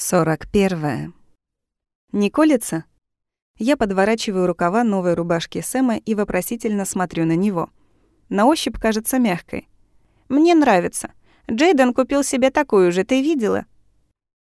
Сорок первое. Не колется? Я подворачиваю рукава новой рубашки Сэма и вопросительно смотрю на него. На ощупь кажется мягкой. «Мне нравится. Джейден купил себе такую же, ты видела?»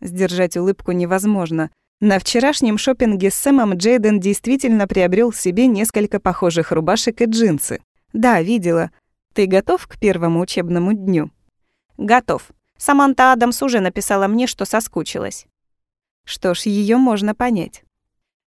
Сдержать улыбку невозможно. На вчерашнем шопинге с Сэмом Джейден действительно приобрел себе несколько похожих рубашек и джинсы. Да, видела. Ты готов к первому учебному дню? Готов. Саманта Адамс уже написала мне, что соскучилась. Что ж, ее можно понять.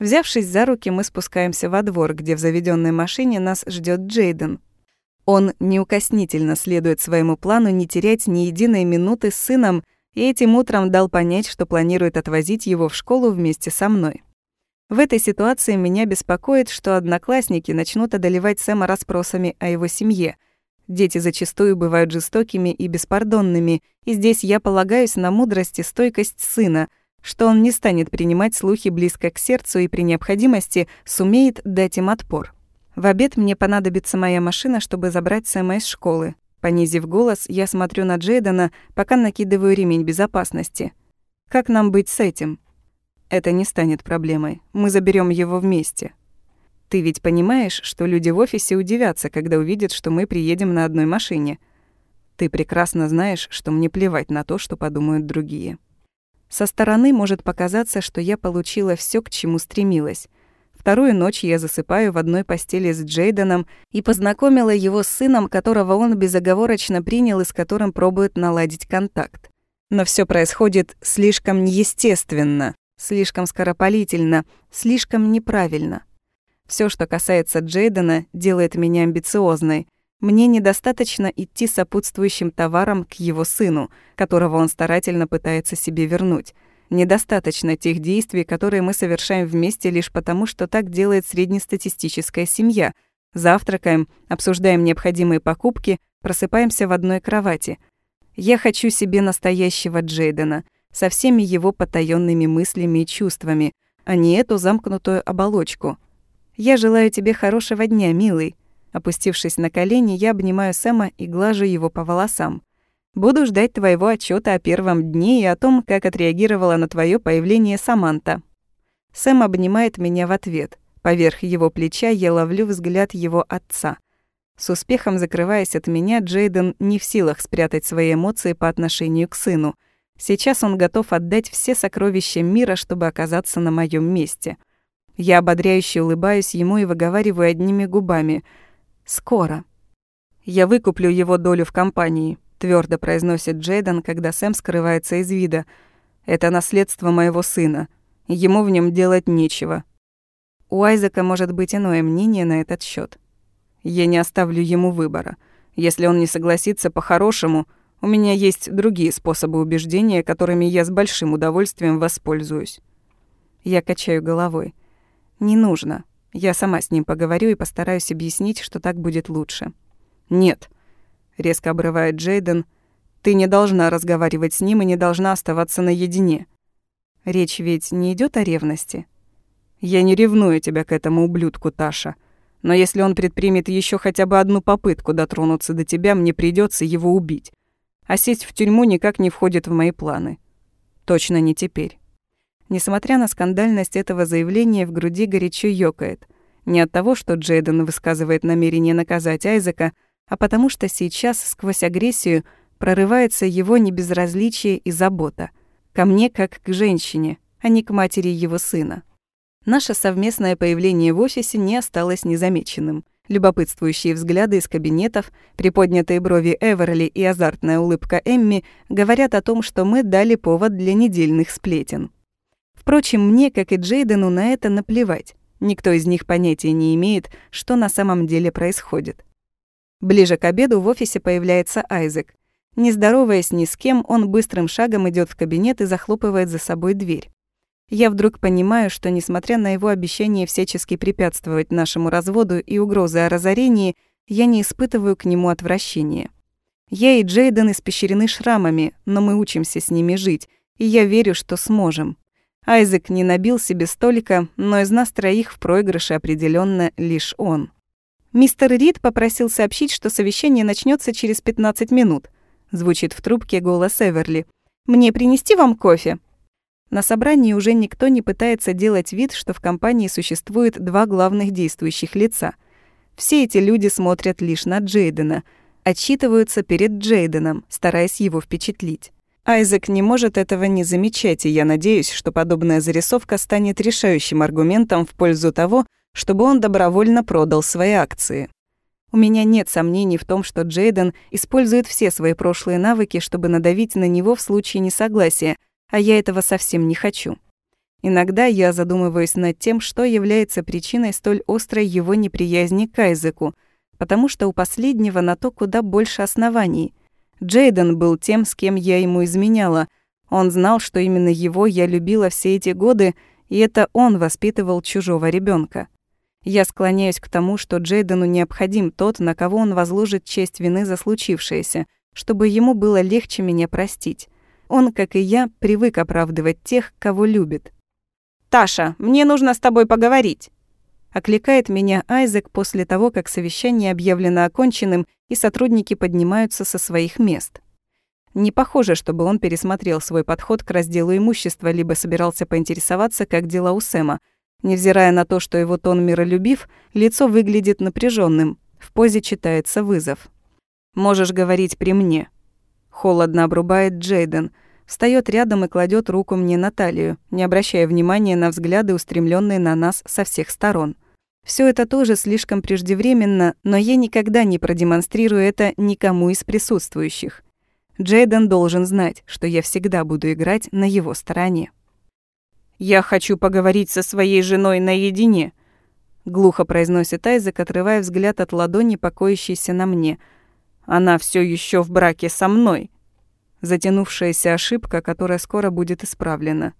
Взявшись за руки, мы спускаемся во двор, где в заведенной машине нас ждет Джейден. Он неукоснительно следует своему плану не терять ни единой минуты с сыном и этим утром дал понять, что планирует отвозить его в школу вместе со мной. В этой ситуации меня беспокоит, что одноклассники начнут одолевать Сэма расспросами о его семье — Дети зачастую бывают жестокими и беспардонными, и здесь я полагаюсь на мудрость и стойкость сына, что он не станет принимать слухи близко к сердцу и при необходимости сумеет дать им отпор. В обед мне понадобится моя машина, чтобы забрать Сэма из школы. Понизив голос, я смотрю на Джейдена, пока накидываю ремень безопасности. Как нам быть с этим? Это не станет проблемой. Мы заберем его вместе. Ты ведь понимаешь, что люди в офисе удивятся, когда увидят, что мы приедем на одной машине. Ты прекрасно знаешь, что мне плевать на то, что подумают другие. Со стороны может показаться, что я получила все, к чему стремилась. Вторую ночь я засыпаю в одной постели с Джейденом и познакомила его с сыном, которого он безоговорочно принял и с которым пробует наладить контакт. Но все происходит слишком неестественно, слишком скоропалительно, слишком неправильно. Все, что касается Джейдена, делает меня амбициозной. Мне недостаточно идти сопутствующим товаром к его сыну, которого он старательно пытается себе вернуть. Недостаточно тех действий, которые мы совершаем вместе лишь потому, что так делает среднестатистическая семья. Завтракаем, обсуждаем необходимые покупки, просыпаемся в одной кровати. Я хочу себе настоящего Джейдена, со всеми его потаёнными мыслями и чувствами, а не эту замкнутую оболочку — «Я желаю тебе хорошего дня, милый». Опустившись на колени, я обнимаю Сэма и глажу его по волосам. «Буду ждать твоего отчета о первом дне и о том, как отреагировала на твое появление Саманта». Сэм обнимает меня в ответ. Поверх его плеча я ловлю взгляд его отца. С успехом закрываясь от меня, Джейден не в силах спрятать свои эмоции по отношению к сыну. Сейчас он готов отдать все сокровища мира, чтобы оказаться на моем месте — я ободряюще улыбаюсь ему и выговариваю одними губами. «Скоро». «Я выкуплю его долю в компании», — твердо произносит Джейден, когда Сэм скрывается из вида. «Это наследство моего сына. Ему в нем делать нечего». У Айзека может быть иное мнение на этот счет. Я не оставлю ему выбора. Если он не согласится по-хорошему, у меня есть другие способы убеждения, которыми я с большим удовольствием воспользуюсь. Я качаю головой. «Не нужно. Я сама с ним поговорю и постараюсь объяснить, что так будет лучше». «Нет», — резко обрывает Джейден, «ты не должна разговаривать с ним и не должна оставаться наедине. Речь ведь не идет о ревности». «Я не ревную тебя к этому ублюдку, Таша. Но если он предпримет еще хотя бы одну попытку дотронуться до тебя, мне придется его убить. А сесть в тюрьму никак не входит в мои планы. Точно не теперь». Несмотря на скандальность этого заявления, в груди горячо ёкает. Не от того, что Джейден высказывает намерение наказать Айзека, а потому что сейчас сквозь агрессию прорывается его небезразличие и забота. Ко мне как к женщине, а не к матери его сына. Наше совместное появление в офисе не осталось незамеченным. Любопытствующие взгляды из кабинетов, приподнятые брови Эверли и азартная улыбка Эмми говорят о том, что мы дали повод для недельных сплетен. Впрочем, мне, как и Джейдену, на это наплевать. Никто из них понятия не имеет, что на самом деле происходит. Ближе к обеду в офисе появляется Айзек. Не здороваясь ни с кем, он быстрым шагом идет в кабинет и захлопывает за собой дверь. Я вдруг понимаю, что, несмотря на его обещание всячески препятствовать нашему разводу и угрозы о разорении, я не испытываю к нему отвращения. Я и Джейден испещрены шрамами, но мы учимся с ними жить, и я верю, что сможем. Айзек не набил себе столика, но из нас троих в проигрыше определенно лишь он. «Мистер Рид попросил сообщить, что совещание начнется через 15 минут», звучит в трубке голос Эверли. «Мне принести вам кофе?» На собрании уже никто не пытается делать вид, что в компании существует два главных действующих лица. Все эти люди смотрят лишь на Джейдена, отчитываются перед Джейденом, стараясь его впечатлить. Айзек не может этого не замечать, и я надеюсь, что подобная зарисовка станет решающим аргументом в пользу того, чтобы он добровольно продал свои акции. У меня нет сомнений в том, что Джейден использует все свои прошлые навыки, чтобы надавить на него в случае несогласия, а я этого совсем не хочу. Иногда я задумываюсь над тем, что является причиной столь острой его неприязни к Айзеку, потому что у последнего на то куда больше оснований — Джейден был тем, с кем я ему изменяла. Он знал, что именно его я любила все эти годы, и это он воспитывал чужого ребенка. Я склоняюсь к тому, что Джейдену необходим тот, на кого он возложит честь вины за случившееся, чтобы ему было легче меня простить. Он, как и я, привык оправдывать тех, кого любит. «Таша, мне нужно с тобой поговорить!» Окликает меня Айзек после того, как совещание объявлено оконченным, и сотрудники поднимаются со своих мест. Не похоже, чтобы он пересмотрел свой подход к разделу имущества, либо собирался поинтересоваться, как дела у Сэма. Невзирая на то, что его тон миролюбив, лицо выглядит напряженным. В позе читается вызов. «Можешь говорить при мне». Холодно обрубает Джейден. Встаёт рядом и кладет руку мне на талию, не обращая внимания на взгляды, устремленные на нас со всех сторон. Все это тоже слишком преждевременно, но я никогда не продемонстрирую это никому из присутствующих. Джейден должен знать, что я всегда буду играть на его стороне. «Я хочу поговорить со своей женой наедине», — глухо произносит Айзек, отрывая взгляд от ладони, покоящейся на мне. «Она все еще в браке со мной». Затянувшаяся ошибка, которая скоро будет исправлена.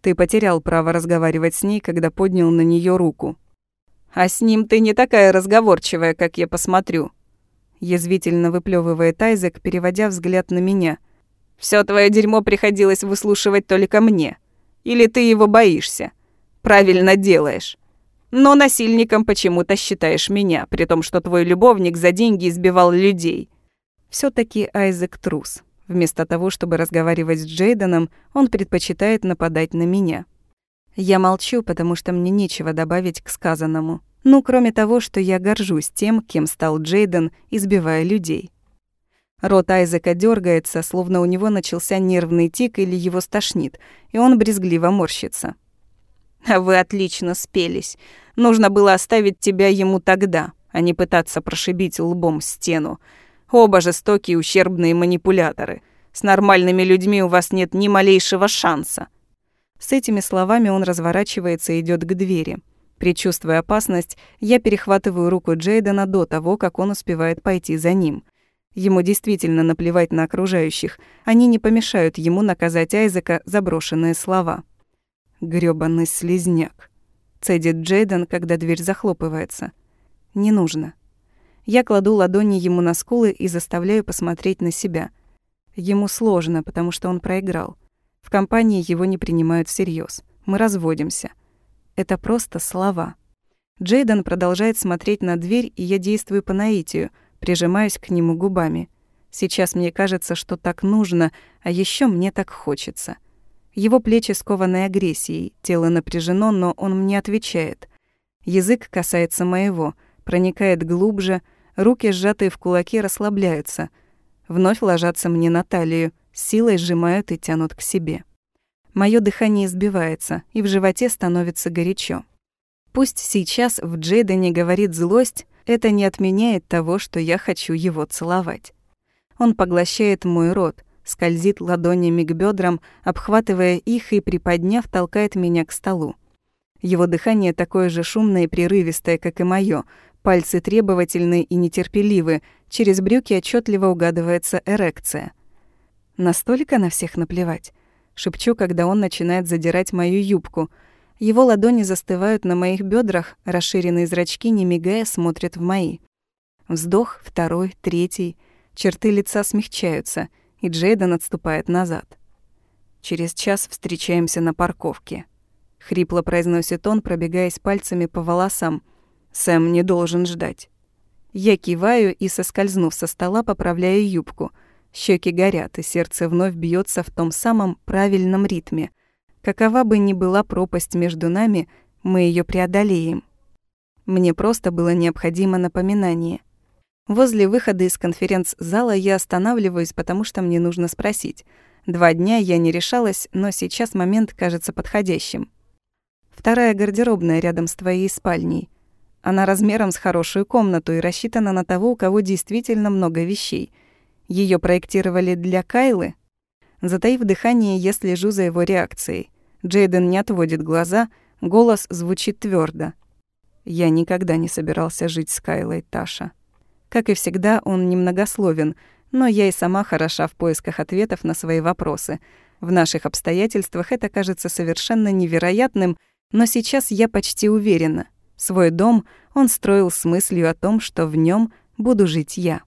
Ты потерял право разговаривать с ней, когда поднял на нее руку. А с ним ты не такая разговорчивая, как я посмотрю. Язвительно выплевывает Айзек, переводя взгляд на меня. Все твое дерьмо приходилось выслушивать только мне. Или ты его боишься? Правильно делаешь. Но насильником почему-то считаешь меня, при том, что твой любовник за деньги избивал людей. все таки Айзек трус. Вместо того, чтобы разговаривать с Джейденом, он предпочитает нападать на меня. Я молчу, потому что мне нечего добавить к сказанному. Ну, кроме того, что я горжусь тем, кем стал Джейден, избивая людей. Рот Айзека дергается, словно у него начался нервный тик или его стошнит, и он брезгливо морщится. «А вы отлично спелись. Нужно было оставить тебя ему тогда, а не пытаться прошибить лбом стену. Оба жестокие ущербные манипуляторы. С нормальными людьми у вас нет ни малейшего шанса». С этими словами он разворачивается и идет к двери. Причувствуя опасность, я перехватываю руку Джейдена до того, как он успевает пойти за ним. Ему действительно наплевать на окружающих. Они не помешают ему наказать Айзека за брошенные слова. «Грёбаный слизняк», — цедит Джейден, когда дверь захлопывается. «Не нужно». Я кладу ладони ему на скулы и заставляю посмотреть на себя. Ему сложно, потому что он проиграл. В компании его не принимают всерьез. Мы разводимся. Это просто слова. Джейден продолжает смотреть на дверь, и я действую по наитию, прижимаюсь к нему губами. Сейчас мне кажется, что так нужно, а еще мне так хочется. Его плечи скованы агрессией, тело напряжено, но он мне отвечает. Язык касается моего, проникает глубже, руки, сжатые в кулаки, расслабляются. Вновь ложатся мне на талию, силой сжимают и тянут к себе. Моё дыхание сбивается, и в животе становится горячо. Пусть сейчас в Джейдене говорит злость, это не отменяет того, что я хочу его целовать. Он поглощает мой рот, скользит ладонями к бедрам, обхватывая их и, приподняв, толкает меня к столу. Его дыхание такое же шумное и прерывистое, как и моё, пальцы требовательные и нетерпеливы, через брюки отчетливо угадывается эрекция. Настолько на всех наплевать. Шепчу, когда он начинает задирать мою юбку. Его ладони застывают на моих бедрах, расширенные зрачки, не мигая, смотрят в мои. Вздох, второй, третий. Черты лица смягчаются, и Джейден отступает назад. Через час встречаемся на парковке. Хрипло произносит он, пробегаясь пальцами по волосам. Сэм не должен ждать. Я киваю и, соскользнув со стола, поправляю юбку — Щеки горят, и сердце вновь бьется в том самом правильном ритме. Какова бы ни была пропасть между нами, мы ее преодолеем. Мне просто было необходимо напоминание. Возле выхода из конференц-зала я останавливаюсь, потому что мне нужно спросить. Два дня я не решалась, но сейчас момент кажется подходящим. Вторая гардеробная рядом с твоей спальней. Она размером с хорошую комнату и рассчитана на того, у кого действительно много вещей. Ее проектировали для Кайлы? Затаив дыхание, я слежу за его реакцией. Джейден не отводит глаза, голос звучит твердо. Я никогда не собирался жить с Кайлой, Таша. Как и всегда, он немногословен, но я и сама хороша в поисках ответов на свои вопросы. В наших обстоятельствах это кажется совершенно невероятным, но сейчас я почти уверена. Свой дом он строил с мыслью о том, что в нем буду жить я.